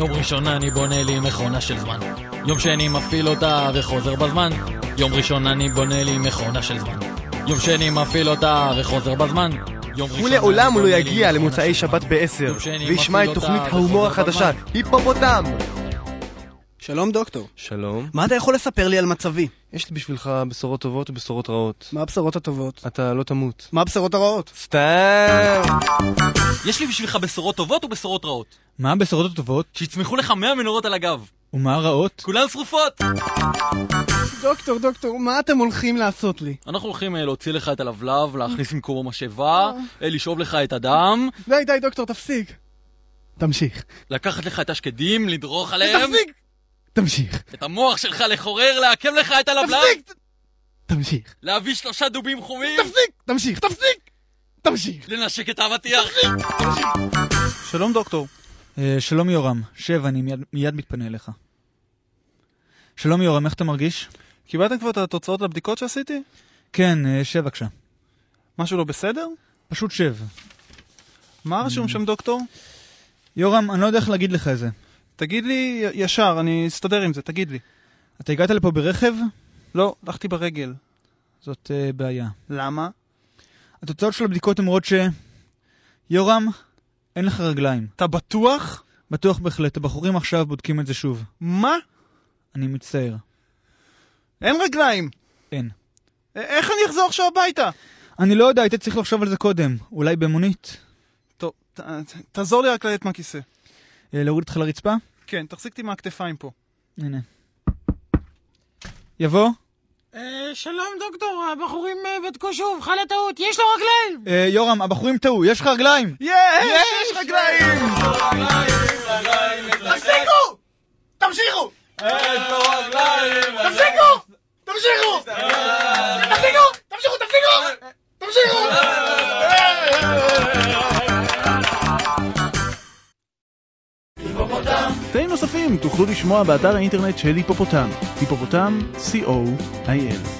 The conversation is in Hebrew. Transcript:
יום ראשון אני בונה לי מכונה של זמן. יום שני מפעיל אותה וחוזר בזמן. יום ראשון אני בונה לי מכונה של זמן. יום שני מפעיל אותה וחוזר בזמן. הוא לא בונה לי יגיע למוצאי שבת. בעשר, וישמע את תוכנית ההומור החדשה. היפופוטם! שלום דוקטור. שלום. מה אתה יכול לספר לי על מצבי? יש לי בשבילך בשורות טובות ובשורות רעות. מה הבשורות הטובות? אתה לא תמות. מה הבשורות הרעות? סתם! יש לי בשבילך בשורות טובות ובשורות רעות. מה הבשורות הטובות? שיצמחו לך 100 מנורות על הגב. ומה הרעות? כולן שרופות! דוקטור, דוקטור, מה אתם הולכים לעשות לי? אנחנו הולכים אה, להוציא לך את הלבלב, להכניס במקומו משאבה, אה, לשאוב לך את הדם, די, די, דוקטור, תפסיק. תמשיך. לקחת לך את השקדים, לדרוך עליהם, תפסיק! תמשיך. את המוח שלך לחורר, לעכב לך את הלבלב, תפסיק! תמשיך. להביא שלושה דובים חומים, תפסיק! תמשיך, תפסיק! תמשיך. לנשק את האבטיח. שלום דוקטור. אה, שלום יורם, שב, אני מיד, מתפנה אליך. שלום יורם, איך אתה מרגיש? קיבלתם כבר את התוצאות לבדיקות שעשיתי? כן, אה, שב בבקשה. משהו לא בסדר? פשוט שב. מה רשום שם דוקטור? יורם, אני לא יודע איך להגיד לך את זה. תגיד לי ישר, אני אסתדר עם זה, תגיד לי. אתה הגעת לפה ברכב? לא, הלכתי ברגל. זאת אה, בעיה. למה? התוצאות של הבדיקות אומרות ש... יורם, אין לך רגליים. אתה בטוח? בטוח בהחלט, הבחורים עכשיו בודקים את זה שוב. מה? אני מצטער. אין רגליים. אין. א- איך אני אחזור עכשיו הביתה? אני לא יודע, היית צריך לחשוב על זה קודם. אולי במונית? טוב, ת- ת- תעזור לי רק לרדת מהכיסא. אה, להוריד אותך לרצפה? כן, תחזיק אותי מהכתפיים פה. הנה. יבוא? שלום דוקטור, הבחורים אה, בדקו שוב, חלה טעות, יש לו רגליים! אה, יורם, הבחורים טעו, יש לך רגליים! יש! יש רגליים! תפסיקו! תמשיכו! תפסיקו! תמשיכו! תפסיקו! תמשיכו! תפסיקו! תמשיכו! קטעים נוספים תוכלו לשמוע באתר האינטרנט של היפופוטם, היפופוטם, co.il.